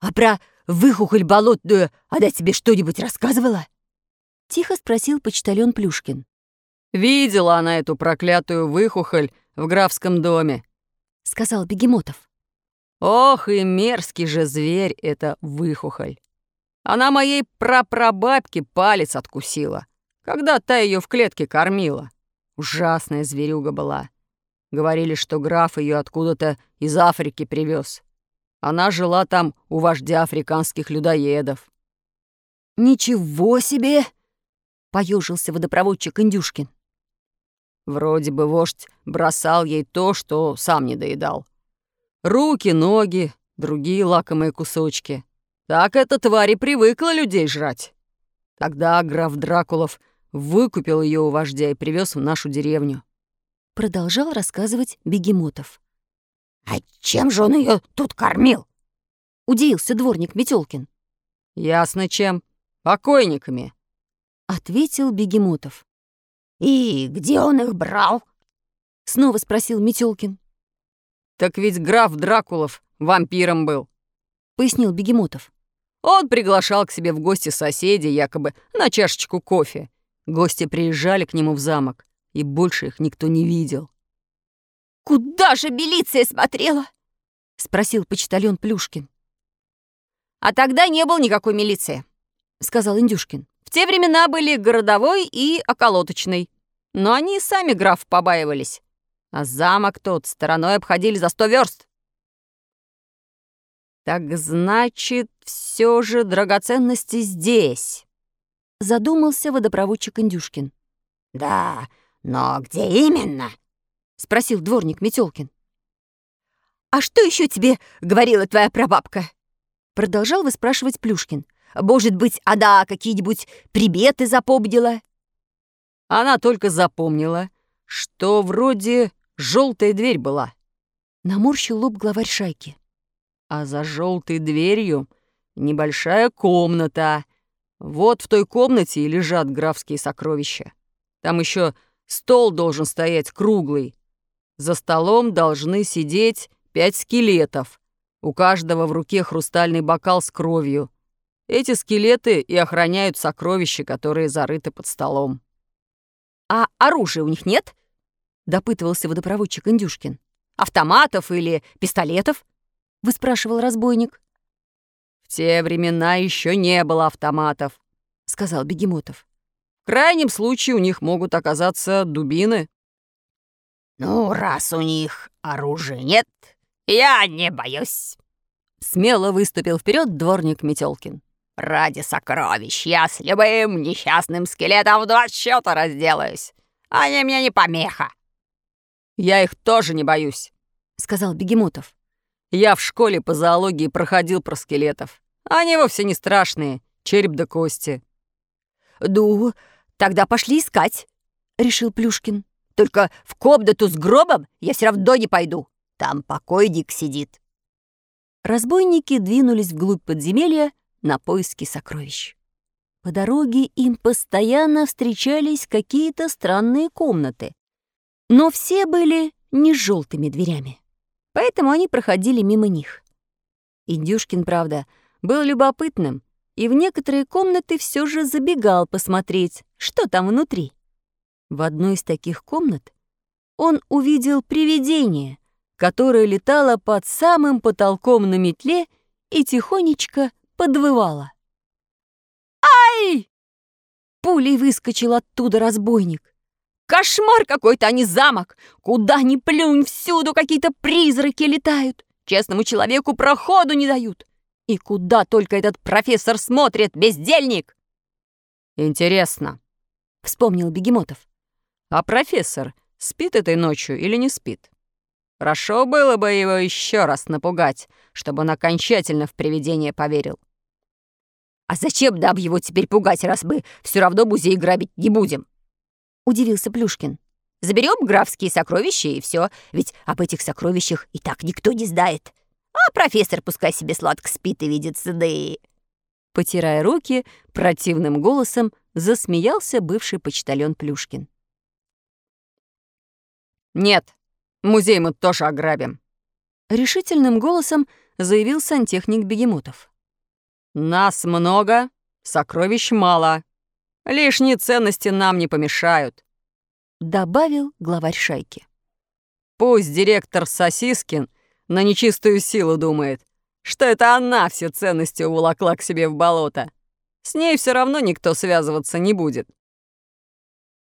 А про выхухоль болотную она тебе что-нибудь рассказывала?» Тихо спросил почтальон Плюшкин. «Видела она эту проклятую выхухоль в графском доме», — сказал Бегемотов. «Ох, и мерзкий же зверь это выхухоль. Она моей прапрабабке палец откусила, когда та ее в клетке кормила. Ужасная зверюга была. Говорили, что граф ее откуда-то из Африки привез. Она жила там у вождя африканских людоедов. «Ничего себе!» — поежился водопроводчик Индюшкин. Вроде бы вождь бросал ей то, что сам не доедал. Руки, ноги, другие лакомые кусочки. Так эта тварь и привыкла людей жрать. Тогда граф Дракулов выкупил ее у вождя и привез в нашу деревню. Продолжал рассказывать Бегемотов. «А чем же он ее тут кормил?» Удивился дворник Метелкин. «Ясно чем. Покойниками», — ответил Бегемотов. «И где он их брал?» — снова спросил Метелкин. «Так ведь граф Дракулов вампиром был», — пояснил Бегемотов. Он приглашал к себе в гости соседей, якобы на чашечку кофе. Гости приезжали к нему в замок, и больше их никто не видел. «Куда же милиция смотрела?» — спросил почтальон Плюшкин. «А тогда не было никакой милиции», — сказал Индюшкин. «В те времена были городовой и околоточный. Но они сами граф побаивались. А замок тот стороной обходили за сто верст. «Так значит, все же драгоценности здесь», — задумался водопроводчик Индюшкин. «Да, но где именно?» — спросил дворник Метелкин. «А что еще тебе говорила твоя прабабка?» Продолжал выспрашивать Плюшкин. «Может быть, она какие-нибудь приметы запомнила?» Она только запомнила, что вроде желтая дверь была. Наморщил лоб главарь шайки. А за желтой дверью небольшая комната. Вот в той комнате и лежат графские сокровища. Там еще стол должен стоять круглый. За столом должны сидеть пять скелетов. У каждого в руке хрустальный бокал с кровью. Эти скелеты и охраняют сокровища, которые зарыты под столом. «А оружия у них нет?» — допытывался водопроводчик Индюшкин. «Автоматов или пистолетов?» — выспрашивал разбойник. «В те времена еще не было автоматов», — сказал Бегемотов. «В крайнем случае у них могут оказаться дубины». «Ну, раз у них оружия нет, я не боюсь», — смело выступил вперед дворник Метелкин. «Ради сокровищ я с любым несчастным скелетом в два счета разделаюсь. Они мне не помеха». «Я их тоже не боюсь», — сказал Бегемотов. Я в школе по зоологии проходил про скелетов. Они вовсе не страшные, череп да кости. «Ну, тогда пошли искать», — решил Плюшкин. «Только в комнату с гробом я все равно не пойду. Там покойник сидит». Разбойники двинулись вглубь подземелья на поиски сокровищ. По дороге им постоянно встречались какие-то странные комнаты, но все были не с желтыми дверями поэтому они проходили мимо них. Индюшкин, правда, был любопытным и в некоторые комнаты все же забегал посмотреть, что там внутри. В одной из таких комнат он увидел привидение, которое летало под самым потолком на метле и тихонечко подвывало. «Ай!» Пулей выскочил оттуда разбойник. Кошмар какой-то, а не замок. Куда ни плюнь, всюду какие-то призраки летают. Честному человеку проходу не дают. И куда только этот профессор смотрит, бездельник? Интересно, вспомнил Бегемотов. А профессор спит этой ночью или не спит? Хорошо было бы его еще раз напугать, чтобы он окончательно в привидение поверил. А зачем нам его теперь пугать, раз мы все равно музей грабить не будем? удивился Плюшкин. Заберем графские сокровища и все, ведь об этих сокровищах и так никто не знает. А профессор пускай себе сладко спит и видит сыны. Потирая руки, противным голосом засмеялся бывший почтальон Плюшкин. «Нет, музей мы тоже ограбим», — решительным голосом заявил сантехник Бегемотов. «Нас много, сокровищ мало. Лишние ценности нам не помешают», — добавил главарь шайки. «Пусть директор Сосискин на нечистую силу думает, что это она все ценности уволокла к себе в болото. С ней все равно никто связываться не будет.